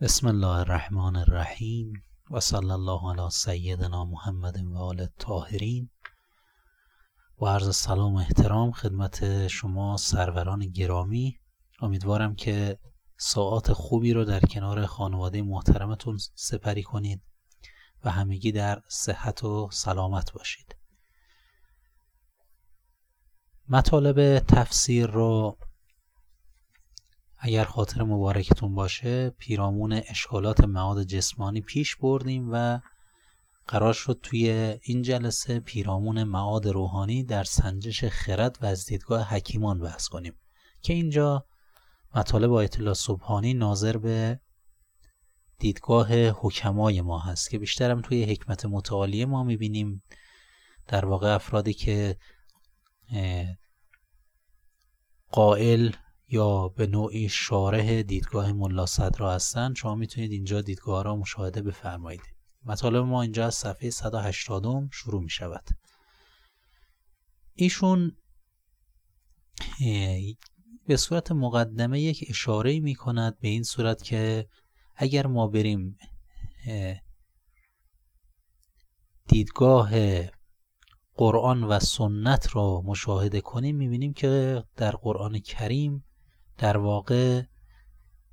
بسم الله الرحمن الرحیم و صلی الله علی سیدنا محمد و آل الطاهرین و عرض سلام و احترام خدمت شما سروران گرامی. امیدوارم که ساعات خوبی رو در کنار خانواده محترمتون سپری کنید و همگی در صحت و سلامت باشید. مطالب تفسیر رو اگر خاطر مبارکتون باشه پیرامون اشکالات معاد جسمانی پیش بردیم و قرار شد توی این جلسه پیرامون معاد روحانی در سنجش خرد و از دیدگاه حکیمان بحث کنیم که اینجا مطالب آیت الله سبحانی ناظر به دیدگاه حکمای ما هست که بیشترم توی حکمت متعالیه ما می‌بینیم. در واقع افرادی که قائل یا به نوعی شارح دیدگاه ملا صدرا هستن شما می‌تونید اینجا دیدگاه را مشاهده بفرمایید. مطالب ما اینجا از صفحه 180 شروع می شود ایشون به صورت مقدمه یک اشاره می کند به این صورت که اگر ما بریم دیدگاه قرآن و سنت رو مشاهده کنیم می‌بینیم که در قرآن کریم در واقع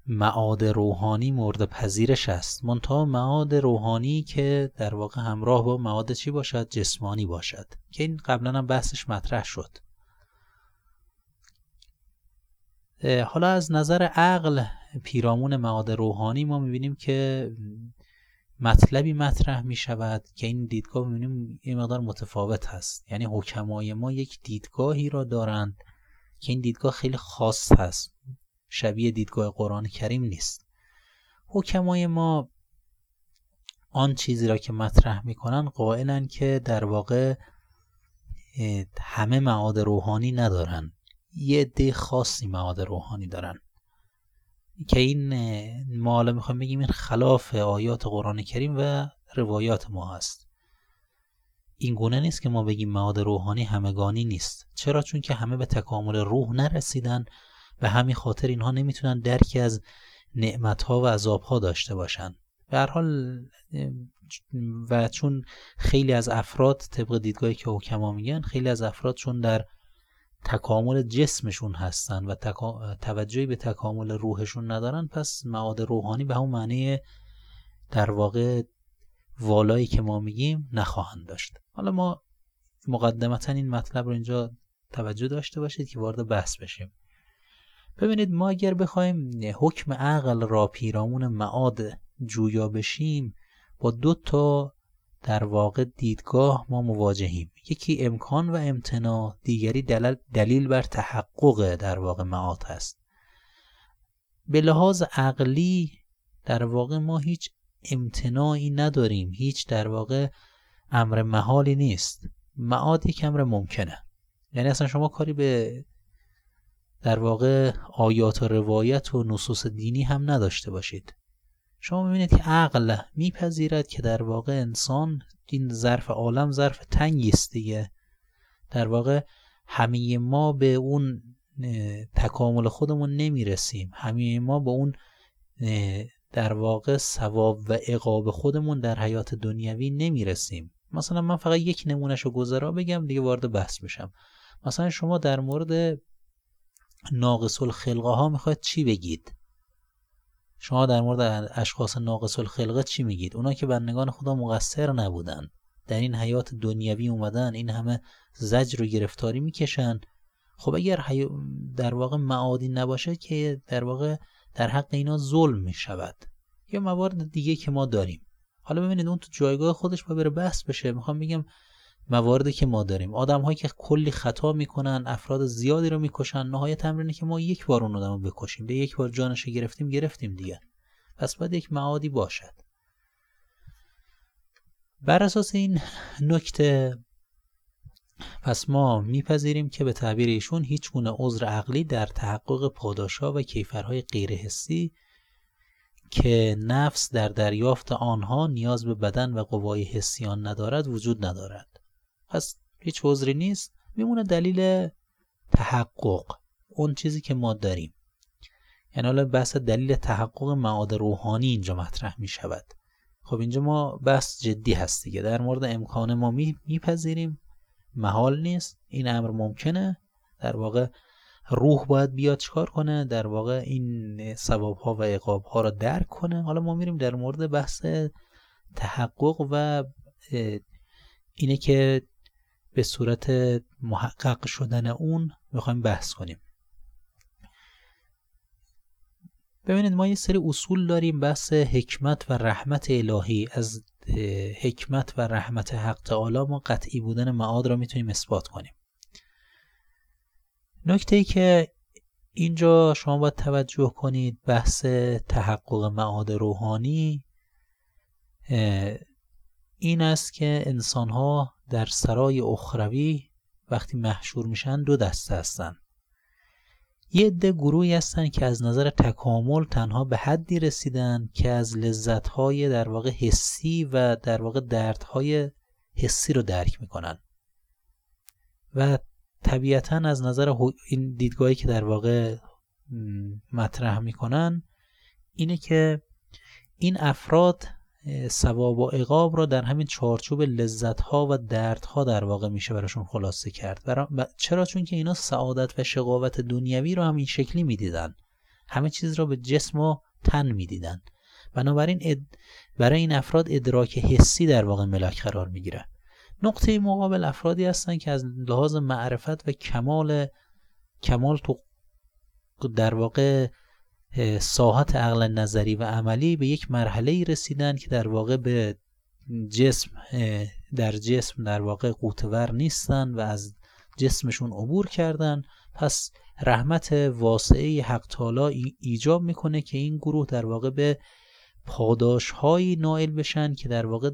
معاد روحانی مورد پذیرش است. منتها معاد روحانی که در واقع همراه با مواد چی باشد؟ جسمانی باشد. که این قبلا هم بحثش مطرح شد. حالا از نظر عقل پیرامون مواد روحانی ما می‌بینیم که مطلبی مطرح می شود که این دیدگاه می‌بینیم یه مقدار متفاوت هست. یعنی حکمای ما یک دیدگاهی را دارند که این دیدگاه خیلی خاص هست. شبیه دیدگاه قرآن کریم نیست. حکمای ما آن چیزی را که مطرح می‌کنن قائلن که در واقع همه معاد روحانی ندارن. یه عده خاصی معاد روحانی دارن. که این ما حالا می‌خوایم بگیم این خلاف آیات قرآن کریم و روایات ما هست. این گونه نیست که ما بگیم معاد روحانی همگانی نیست. چرا؟ چون که همه به تکامل روح نرسیدن و همین خاطر اینها نمی‌تونن درکی از نعمتها و عذابها داشته باشن. به هر حال و چون خیلی از افراد طبق دیدگاهی که حکما میگن خیلی از افراد چون در تکامل جسمشون هستن و توجهی به تکامل روحشون ندارن پس معاد روحانی به همون معنی در واقع والایی که ما میگیم نخواهند داشت. حالا ما مقدمتا این مطلب رو اینجا توجه داشته باشید که وارد بحث بشیم. ببینید ما اگر بخوایم حکم عقل را پیرامون معاد جویا بشیم با دو تا در واقع دیدگاه ما مواجهیم. یکی امکان و امتناع دیگری دلیل, دلیل بر تحقق در واقع معاد هست. به لحاظ عقلی در واقع ما هیچ امتناعی نداریم. هیچ در واقع امر محالی نیست. معاد یک امر ممکنه. یعنی اصلا شما کاری به در واقع آیات و روایت و نصوص دینی هم نداشته باشید. شما می‌بینید که عقل میپذیرد که در واقع انسان این ظرف عالم ظرف تنگی است دیگه. در واقع همه ما به اون تکامل خودمون نمی‌رسیم. همه ما به اون در واقع ثواب و عقاب خودمون در حیات دنیوی نمی‌رسیم. مثلا من فقط یک نمونهش رو گذرا بگم دیگه وارد بحث بشم مثلا شما در مورد ناقص الخلقه ها می‌خواید چی بگید؟ شما در مورد اشخاص ناقص الخلقه چی میگید؟ اونا که بندگان خدا مقصر نبودن در این حیات دنیوی اومدن این همه زجر و گرفتاری می‌کشن. خب اگر در واقع معادی نباشه که در واقع در حق اینا ظلم می‌شود. یا موارد دیگه که ما داریم. حالا ببینید اون تو جایگاه خودش با بره بحث بشه. می‌خوام بگم مواردی که ما داریم. آدم هایی که کلی خطا می‌کنن افراد زیادی رو می‌کشن نهایت تمرینه که ما یک بار اون آدم رو بکشیم. به یک بار جانش گرفتیم گرفتیم دیگه. پس باید یک معادی باشد. بر اساس این نکته پس ما میپذیریم که به تعبیر ایشون هیچ گونه عذر عقلی در تحقق پاداشا و کیفرهای غیرحسی که نفس در دریافت آنها نیاز به بدن و قوای حسیان ندارد وجود ندارد. پس هیچ عذری نیست. میمونه دلیل تحقق اون چیزی که ما داریم. یعنی حالا بحث دلیل تحقق معاد روحانی اینجا مطرح می شود خب اینجا ما بحث جدی هست دیگه. در مورد امکان ما میپذیریم. محال نیست. این امر ممکنه. در واقع روح باید بیاد چکار کنه؟ در واقع این ثواب ها و عقاب ها را درک کنه. حالا ما میریم در مورد بحث تحقق و اینه که به صورت محقق شدن اون می‌خوایم بحث کنیم. ببینید ما یه سری اصول داریم بحث حکمت و رحمت الهی. از حکمت و رحمت حق تعالی ما قطعی بودن معاد را می‌تونیم اثبات کنیم. نکته ای که اینجا شما باید توجه کنید بحث تحقق معاد روحانی این است که انسان ها در سرای اخروی وقتی محشور میشن دو دسته هستن. یه عده گروهی هستن که از نظر تکامل تنها به حدی رسیدن که از لذتهای در واقع حسی و در واقع دردهای حسی رو درک می‌کنن. و طبیعتا از نظر این دیدگاهی که در واقع مطرح می‌کنن اینه که این افراد ثواب و عقاب را در همین چارچوب لذت ها و دردها در واقع میشه براشون خلاصه کرد. چرا؟ چون که اینا سعادت و شقاوت دنیوی رو هم این شکلی می‌دیدن. همه چیز را به جسم و تن می‌دیدن. بنابراین اد... برای این افراد ادراک حسی در واقع ملاک قرار می‌گیره. نقطه مقابل افرادی هستن که از لحاظ معرفت و کمال کمال تو در واقع ساحت عقل نظری و عملی به یک مرحله ای رسیدن که در واقع به جسم در جسم در واقع قوتور نیستن و از جسمشون عبور کردن. پس رحمت واسعه حق تعالی ایجاب می‌کنه که این گروه در واقع به پاداش هایی نائل بشن که در واقع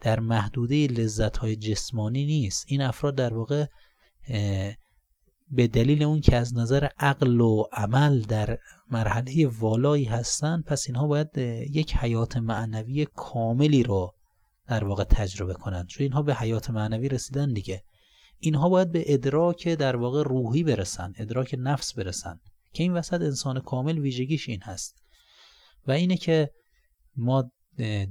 در محدوده لذت های جسمانی نیست. این افراد در واقع به دلیل اون که از نظر عقل و عمل در مرحله والایی هستن پس اینها باید یک حیات معنوی کاملی رو در واقع تجربه کنند. چون اینها به حیات معنوی رسیدن دیگه. اینها باید به ادراک در واقع روحی برسن ادراک نفس برسن. که این وسط انسان کامل ویژگیش این هست. و اینه که ما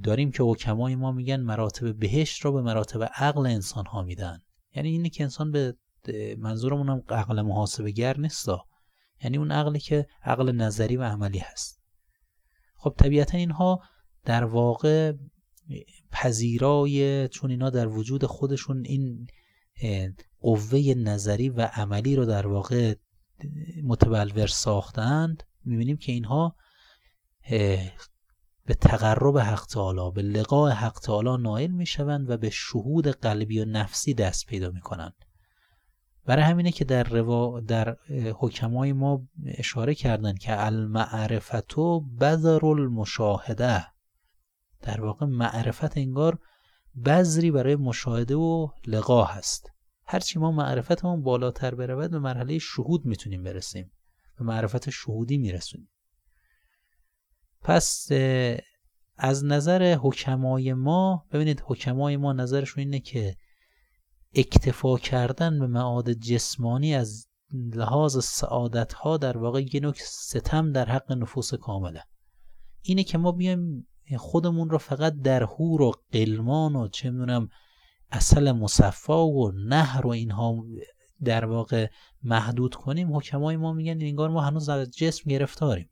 داریم که حکمای ما میگن مراتب بهشت رو به مراتب عقل انسان ها میدن. یعنی اینه که انسان به منظورمون هم عقل محاسبه گر نیستا. یعنی اون عقلی که عقل نظری و عملی هست. خب طبیعتا اینها در واقع پذیرای چون اینا در وجود خودشون این قوه نظری و عملی رو در واقع متبلور ساختند می‌بینیم که اینها به تقرب حق تعالی به لقاء حق تعالی نائل می‌شوند و به شهود قلبی و نفسی دست پیدا می‌کنند. برای همینه که در روا در حکمای ما اشاره کردن که المعرفتو بذر المشاهده در واقع معرفت انگار بذری برای مشاهده و لقا هست. هرچی ما معرفتمون بالاتر برود به مرحله شهود می‌تونیم برسیم. به معرفت شهودی میرسونیم. پس از نظر حکمای ما ببینید حکمای ما نظرشون اینه که اکتفا کردن به معاد جسمانی از لحاظ سعادت ها در واقع یه نوع ستم در حق نفوس کامله. اینه که ما بیایم خودمون رو فقط در هور و قلمان و چه می‌دونم اصل مصفا و نهر و اینها در واقع محدود کنیم. حکمای ما میگن انگار ما هنوز از جسم گرفتاریم.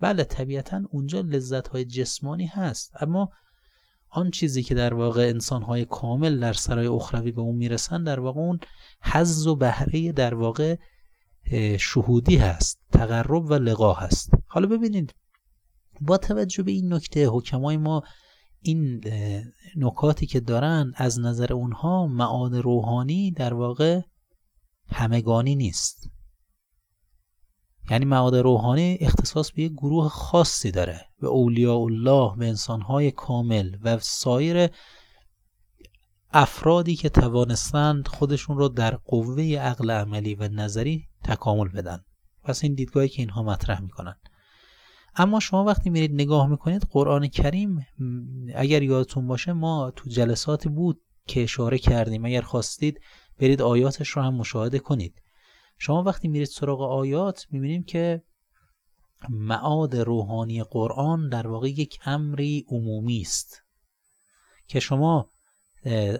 بله طبیعتا اونجا لذت های جسمانی هست اما آن چیزی که در واقع انسانهای کامل در سرای اخروی به اون می‌رسن در واقع اون حز و بهره در واقع شهودی هست تقرب و لقا هست. حالا ببینید با توجه به این نکته حکمای ما این نکاتی که دارن از نظر اونها معاد روحانی در واقع همگانی نیست. یعنی معاد روحانی اختصاص به یک گروه خاصی داره. به اولیاء الله به انسانهای کامل و سایر افرادی که توانستند خودشون رو در قوه عقل عملی و نظری تکامل بدن. پس این دیدگاهی که اینها مطرح می‌کنن. اما شما وقتی میرید نگاه می‌کنید قرآن کریم اگر یادتون باشه ما تو جلساتی بود که اشاره کردیم. اگر خواستید برید آیاتش رو هم مشاهده کنید. شما وقتی میرید سراغ آیات می‌بینیم که معاد روحانی قرآن در واقع یک امری عمومی است که شما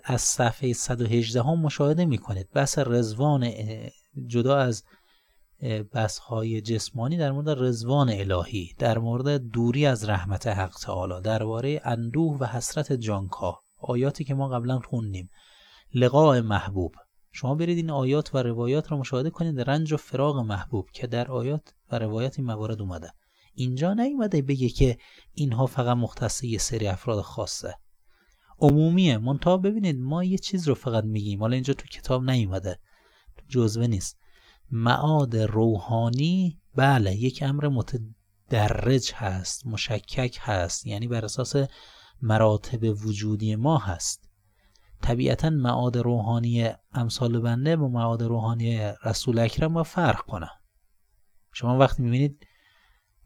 از صفحه 118 هم مشاهده می کنید بحث رزوان جدا از بحث های جسمانی در مورد رزوان الهی در مورد دوری از رحمت حق تعالی درباره اندوه و حسرت جانکا آیاتی که ما قبلا خوندیم. لقاء محبوب. شما برید این آیات و روایات رو مشاهده کنید. رنج و فراغ محبوب که در آیات و روایات این موارد اومده. اینجا نیومده بگه که اینها فقط مختص یه سری افراد خاصه. عمومیه. منتها ببینید ما یه چیز رو فقط میگیم. حالا اینجا تو کتاب نیومده. جزوه نیست. معاد روحانی بله یک امر متدرج هست مشکک هست. یعنی بر اساس مراتب وجودی ما هست. طبیعتا معاد روحانی امثال بنده با معاد روحانی رسول اکرم با فرق کنه. شما وقتی می‌بینید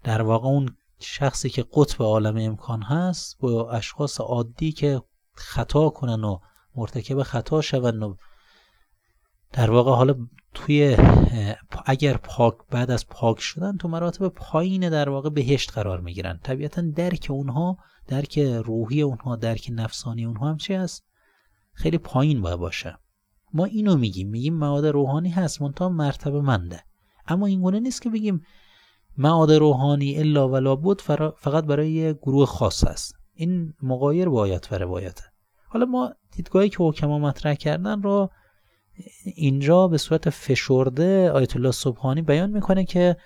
در واقع اون شخصی که قطب عالم امکان هست با اشخاص عادی که خطا کنن و مرتکب خطا شون و در واقع حالا توی اگر پاک بعد از پاک شدن تو مراتب پایین در واقع بهشت قرار می‌گیرن. طبیعتا درک اونها درک روحی اونها درک نفسانی اونها هم چی هست؟ خیلی پایین باید باشه. ما اینو میگیم میگیم معاد روحانی هست منتها مرتبه منده. اما این گونه نیست که بگیم معاد روحانی الا ولا بود فقط برای گروه خاص است این مقایر با آیات و روایته حالا ما دیدگاهی که حکما مطرح کردن رو اینجا به صورت فشرده آیت الله سبحانی بیان می‌کنه که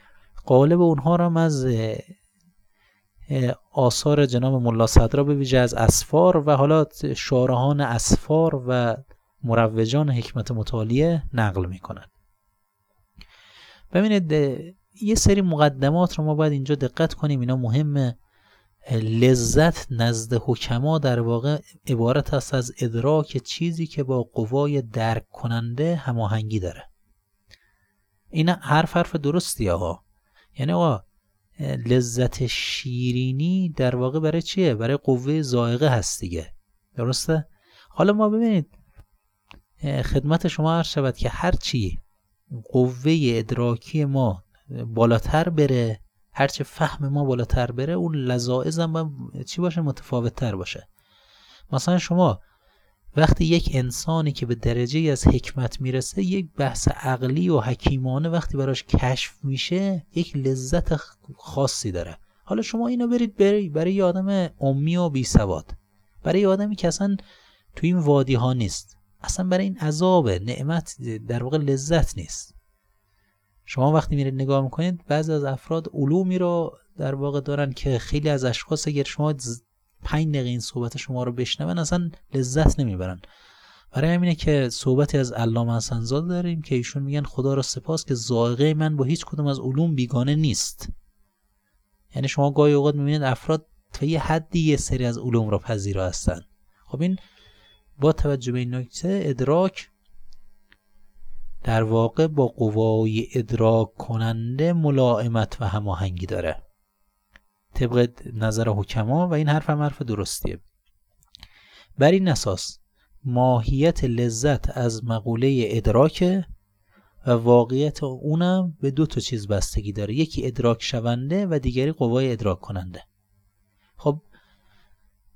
قالب اونها را از آثار جناب ملا صدرا به ویژه از اسفار و حالا شارهان اسفار و مروجان حکمت مطالعه نقل می‌کنن. ببینید یه سری مقدمات رو ما باید اینجا دقت کنیم. اینا مهمه لذت نزد حکما در واقع عبارت است از ادراک چیزی که با قوای درک کننده هماهنگی داره. این حرف حرف درستی آقا. یعنی آقا لذت شیرینی در واقع برای چیه؟ برای قوه زائقه هست دیگه. درسته؟ حالا ما ببینید خدمت شما عرض شود که هرچی قوه ادراکی ما بالاتر بره هرچه فهم ما بالاتر بره اون لذاعز هم چی باشه؟ متفاوت تر باشه. مثلا شما وقتی یک انسانی که به درجه از حکمت می‌رسه یک بحث عقلی و حکیمانه وقتی براش کشف میشه یک لذت خاصی داره. حالا شما اینو برید برای, برای یه آدم امی و بی سواد. برای یه آدمی که اصلا تو این وادی ها نیست. اصلا برای این عذاب نعمت در واقع لذت نیست. شما وقتی میرید نگاه می‌کنید بعضی از افراد علومی رو در واقع دارن که خیلی از اشخاص اگر شما پنج دقیقه این صحبت شما رو بشنون اصلا لذت نمی‌برن. برای همینه که صحبتی از علامه حسنزاده داریم که ایشون میگن خدا را سپاس که زائقه من با هیچ کدوم از علوم بیگانه نیست. یعنی شما گاهی اوقات می‌بینید افراد تا یه حدی یه سری از علوم را پذیرا هستن. خب این با توجه به این نکته ادراک در واقع با قوای ادراک کننده ملائمت و هماهنگی داره. طبق نظر حکما و این حرف هم حرف درستیه. بر این اساس ماهیت لذت از مقوله ادراک و واقعیت اونم به دو تا چیز بستگی داره. یکی ادراک شونده و دیگری قوای ادراک کننده. خب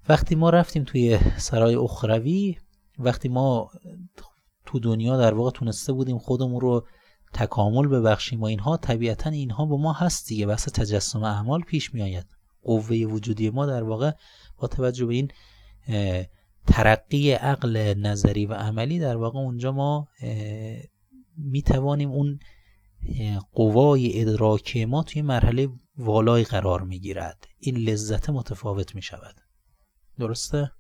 وقتی ما رفتیم توی سرای اخروی وقتی ما تو دنیا در واقع تونسته بودیم خودمون رو تکامل ببخشیم و اینها طبیعتا اینها با ما هست دیگه. بحث تجسم اعمال پیش میآید. قوه وجودی ما در واقع با توجه به این ترقی عقل نظری و عملی در واقع اونجا ما می توانیم اون قوای ادراکی ما توی مرحله والای قرار می گیرد این لذت متفاوت می شود درسته؟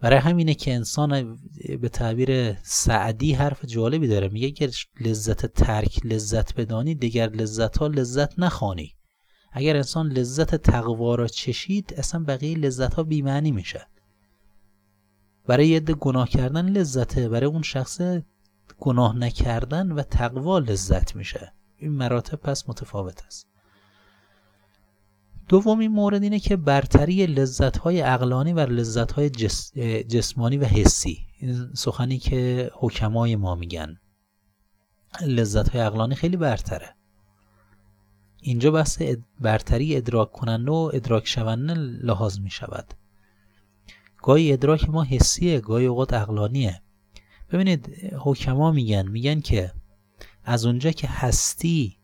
برای همینه که انسان به تعبیر سعدی حرف جالبی داره. میگه اگر لذت ترک لذت بدانی دیگر لذت ها لذت نخوانی. اگر انسان لذت تقوا را چشید اصلا بقیه لذت ها بیمعنی میشه برای یه گناه کردن لذته برای اون شخص گناه نکردن و تقوا لذت میشه. این مراتب پس متفاوت است. دومین مورد اینه که برتری لذت های اقلانی و لذت های جسمانی و حسی. این سخنی که حکمای ما میگن. لذت های اقلانی خیلی برتره. اینجا بحث برتری ادراک کننده و ادراک شونده لحاظ می شود گاهی ادراک ما حسیه گاهی اوقات اقلانیه ببینید حکما میگن. میگن که از اونجا که هستی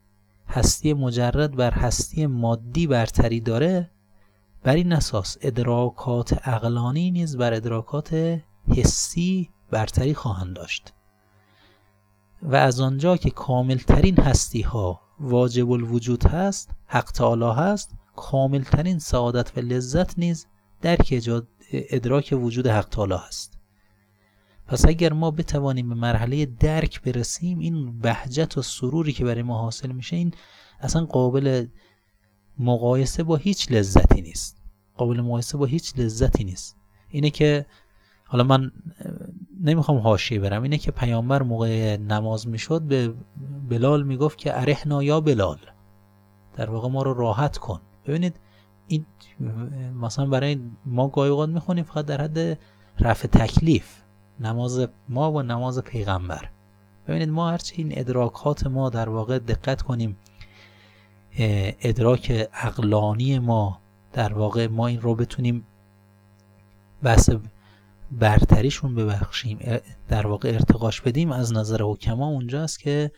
هستی مجرد بر هستی مادی برتری داره بر این اساس ادراکات اقلانی نیز بر ادراکات حسی برتری خواهند داشت. و از آنجا که کاملترین هستی ها واجب الوجود هست حق تعالی هست کاملترین سعادت و لذت نیز درک ادراک وجود حق تعالی هست. پس اگر ما بتوانیم به مرحله درک برسیم این بهجت و سروری که برای ما حاصل میشه این اصلا قابل مقایسه با هیچ لذتی نیست. قابل مقایسه با هیچ لذتی نیست. اینه که حالا من نمی‌خوام حاشیه برم. اینه که پیامبر موقع نماز می‌شد به بلال می‌گفت که ارحنا یا بلال. در واقع ما رو راحت کن. ببینید این مثلا برای ما گاهی اوقات می‌خونیم فقط در حد رفع تکلیف. نماز ما و نماز پیغمبر. ببینید ما هرچی این ادراکات ما در واقع دقت کنیم ادراک اقلانی ما در واقع ما این رو بتونیم بحث برتریشون ببخشیم در واقع ارتقاش بدیم. از نظر حکما اونجاست که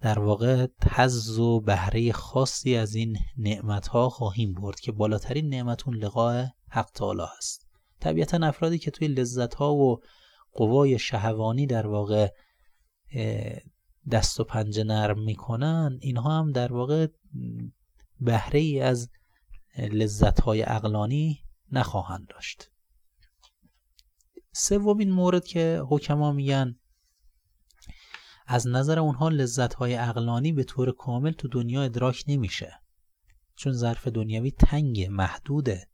در واقع حظ و بهره خاصی از این نعمت ها خواهیم برد که بالاترین نعمتون لقاء حق تعالی هست. طبیعتا افرادی که توی لذت ها و قوای شهوانی در واقع دست و پنجه نرم می‌کنن اینها هم در واقع بهره ای از لذت های اقلانی نخواهند داشت. سومین مورد که حکما میگن از نظر اونها لذت های اقلانی به طور کامل تو دنیا ادراک نمیشه. چون ظرف دنیوی تنگ محدوده.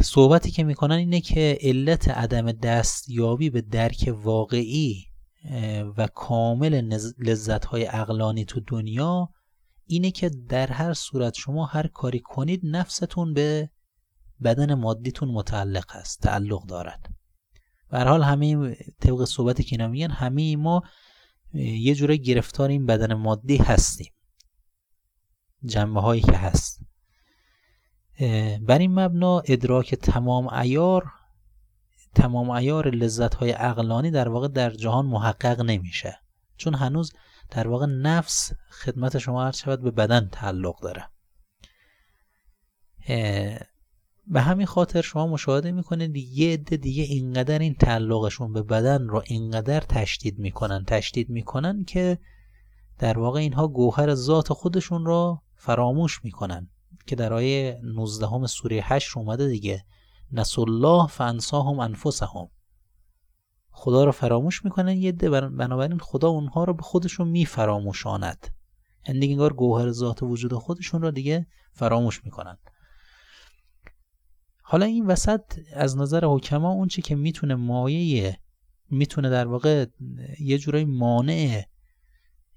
صحبتی که می‌کنن اینه که علت عدم دستیابی به درک واقعی و کامل لذت های اقلانی تو دنیا اینه که در هر صورت شما هر کاری کنید نفستون به بدن مادیتون متعلق هست تعلق دارد. به حال همه طبق صحبتی که اینا میگن همه ما یه جوره گرفتار این بدن مادی هستیم. جنبه هایی که هست. بر این مبنا ادراک تمام ایار تمام ایار لذت های عقلانی در واقع در جهان محقق نمیشه. چون هنوز در واقع نفس خدمت شما هر شود به بدن تعلق داره. به همین خاطر شما مشاهده می‌کنید یه عده دیگه اینقدر این تعلقشون به بدن رو اینقدر تشدید می‌کنن تشدید می‌کنن که در واقع اینها گوهر ذات خودشون رو فراموش می‌کنن. که در آیه 19 هم سوره 8 اومده دیگه. نس الله فانساهم انفسهم. خدا رو فراموش می‌کنن یه عده بنابراین خدا اونها رو به خودشون میفراموشاند. یعنی دیگه انگار گوهر ذات وجود خودشون رو دیگه فراموش می‌کنن. حالا این وسط از نظر حکما اون چی که می‌تونه مایه می‌تونه در واقع یه جورایی مانع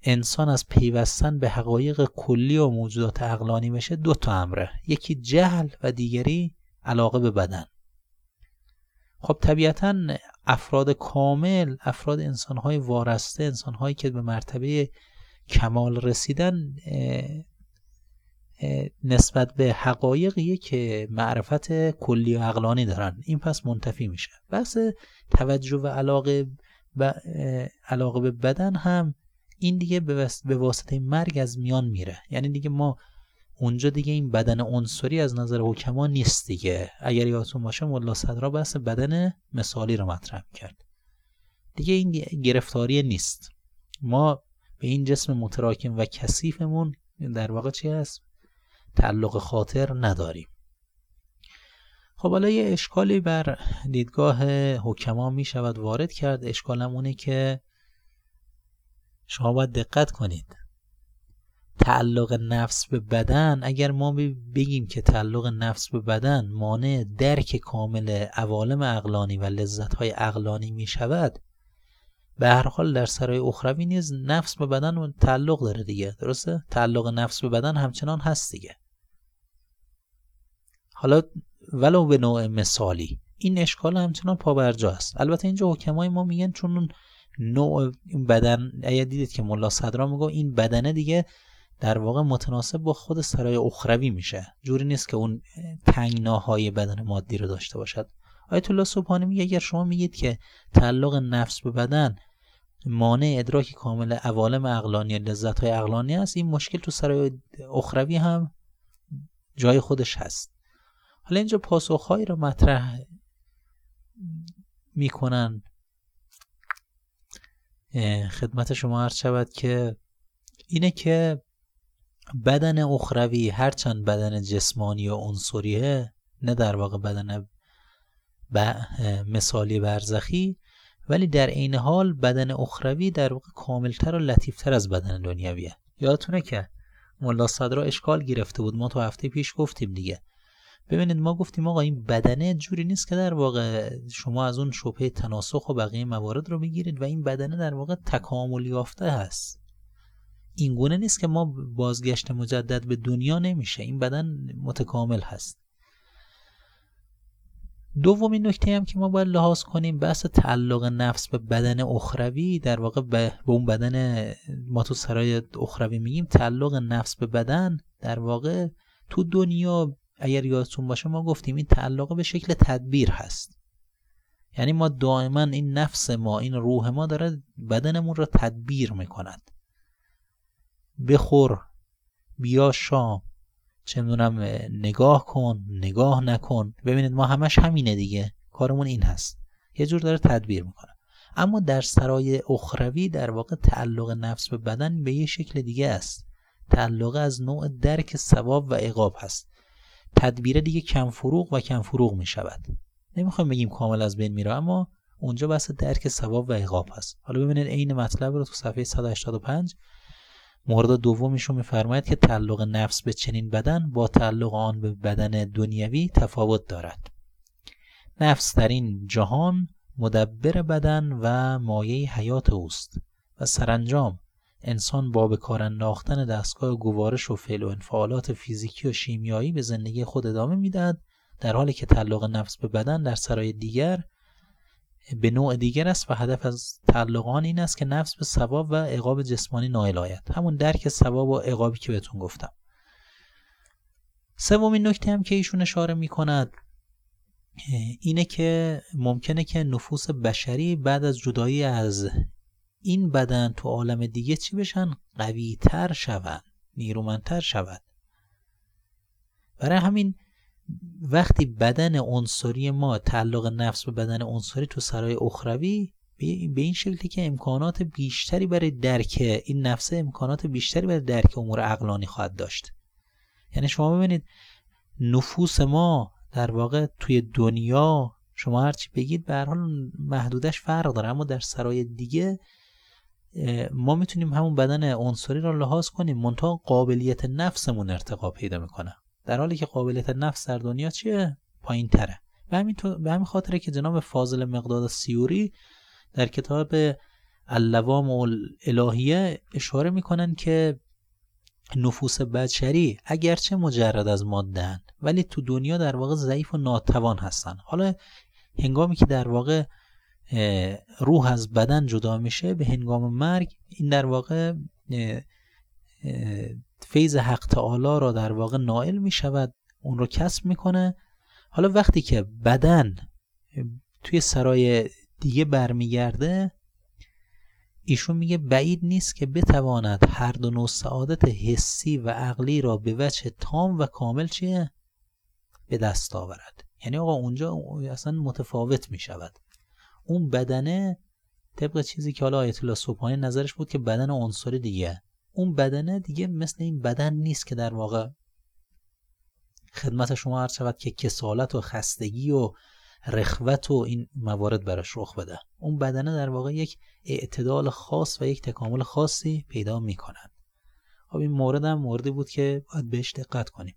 انسان از پیوستن به حقایق کلی و موجودات عقلانی بشه دو تا امره. یکی جهل و دیگری علاقه به بدن. خب طبیعتا افراد کامل افراد انسانهای وارسته انسانهایی که به مرتبه کمال رسیدن نسبت به حقایقیه که معرفت کلی و عقلانی دارن. این پس منتفی میشه. بحث توجه و علاقه به, علاقه به بدن هم این دیگه به واسطه مرگ از میان میره. یعنی دیگه ما اونجا دیگه این بدن عنصری از نظر حکما نیست دیگه. اگر یادتون باشه ملا صدرا بحث بدن مثالی رو مطرح کرد دیگه این گرفتاری نیست. ما به این جسم متراکم و کثیفمون در واقع چی هست؟ تعلق خاطر نداریم. خب حالا یه اشکالی بر دیدگاه حکما می شود وارد کرد. اشکالم اونه که شما باید دقت کنید. تعلق نفس به بدن اگر ما بگیم که تعلق نفس به بدن مانع درک کامل عوالم اقلانی و لذت های اقلانی می شود به هر حال در سرای اخروی نیز نفس به بدن تعلق داره دیگه. درسته؟ تعلق نفس به بدن همچنان هست دیگه. حالا ولو به نوع مثالی این اشکال همچنان پابرجا است. البته اینجا حکمای ما میگن چون نوع بدن اگر دیدید که ملا صدرا میگه این بدنه دیگه در واقع متناسب با خود سرای اخروی میشه. جوری نیست که اون تنگناهای بدن مادی رو داشته باشد. آیت الله سبحانه میگه اگر شما میگید که تعلق نفس به بدن مانع ادراک کامل عوالم اقلانی لذت های اقلانی است این مشکل تو سرای اخروی هم جای خودش هست. حالا اینجا پاسخهایی رو مطرح می‌کنن خدمت شما عرض شود که اینه که بدن اخروی هرچند بدن جسمانی و عنصریه نه در واقع بدن مثالی برزخی ولی در عین حال بدن اخروی در واقع کاملتر و لطیفتر از بدن دنیویه یادتونه که ملا صدرا اشکال گرفته بود ما تو هفته پیش گفتیم دیگه. ببینید ما گفتیم آقا این بدنه جوری نیست که در واقع شما از اون شبهه تناسخ و بقیه موارد رو بگیرید و این بدنه در واقع تکامل یافته هست. این گونه نیست که ما بازگشت مجدد به دنیا نمیشه. این بدن متکامل هست. دومین نکته هم که ما باید لحاظ کنیم بحث تعلق نفس به بدن اخروی. در واقع به اون بدن ما تو سرای اخروی میگیم تعلق نفس به بدن در واقع تو دنیا اگر یادتون باشه ما گفتیم این تعلق به شکل تدبیر هست. یعنی ما دائما این نفس ما این روح ما داره بدنمون رو تدبیر می‌کند. بخور بیا شام چه می‌دونم نگاه کن نگاه نکن. ببینید ما همش همینه دیگه. کارمون این هست. یه جور داره تدبیر می‌کنه. اما در سرای اخروی در واقع تعلق نفس به بدن به یه شکل دیگه است. تعلق از نوع درک ثواب و عقاب هست. تدبیر دیگه کم فروغ و کم فروغ می شود نمی‌خوایم بگیم کامل از بین میره اما اونجا بحث درک ثواب و عقاب هست. حالا ببینید عین مطلب رو تو صفحه 185 مورد دومیشون میفرماید که تعلق نفس به چنین بدن با تعلق آن به بدن دنیوی تفاوت دارد. نفس در این جهان مدبر بدن و مایه حیات اوست و سرانجام انسان با به کار انداختن دستگاه گوارش و فعل و انفعالات فیزیکی و شیمیایی به زندگی خود ادامه می‌دهد در حالی که تعلق نفس به بدن در سرای دیگر به نوع دیگر است و هدف از تعلق آن این است که نفس به ثواب و عقاب جسمانی نائل آید. همون درک ثواب و عقابی که بهتون گفتم. سومین نکته هم که ایشون اشاره می کند اینه که ممکنه که نفوس بشری بعد از جدایی از این بدن تو عالم دیگه چی بشن؟ قوی تر شوند نیرومندتر شود. برای همین وقتی بدن عنصری ما تعلق نفس به بدن عنصری تو سرای اخروی به این شکلی که امکانات بیشتری برای درک این نفس امکانات بیشتری برای درک امور عقلانی خواهد داشت. یعنی شما ببینید نفوس ما در واقع توی دنیا شما هرچی بگید به هر حال محدودش فرق داره اما در سرای دیگه ما می‌تونیم همون بدن عنصری را لحاظ کنیم منتها قابلیت نفسمون ارتقا پیدا می‌کنه. در حالی که قابلیت نفس در دنیا چیه؟ پایین تره به همین, به همین خاطره که جناب فاضل مقداد سیوری در کتاب اللوام الالهیه اشاره می‌کنن که نفوس بشری اگرچه مجرد از مادن ولی تو دنیا در واقع ضعیف و ناتوان هستن. حالا هنگامی که در واقع روح از بدن جدا میشه به هنگام مرگ. این در واقع فیض حق تعالی را در واقع نائل می شود اون رو کسب می‌کنه. حالا وقتی که بدن توی سرای دیگه برمیگرده ایشون میگه بعید نیست که بتواند هر دو نوع سعادت حسی و عقلی را به وجه تام و کامل چیه؟ به دست آورد. یعنی آقا اونجا اصلا متفاوت می شود اون بدنه طبق چیزی که حالا آیت الله صبحانی نظرش بود که بدن عنصر دیگه. اون بدنه دیگه مثل این بدن نیست که در واقع خدمت شما عرض شود که کسالت و خستگی و رخوت و این موارد براش رخ بده. اون بدنه در واقع یک اعتدال خاص و یک تکامل خاصی پیدا می‌کنن خب این مورد هم موردی بود که باید بهش دقت کنیم.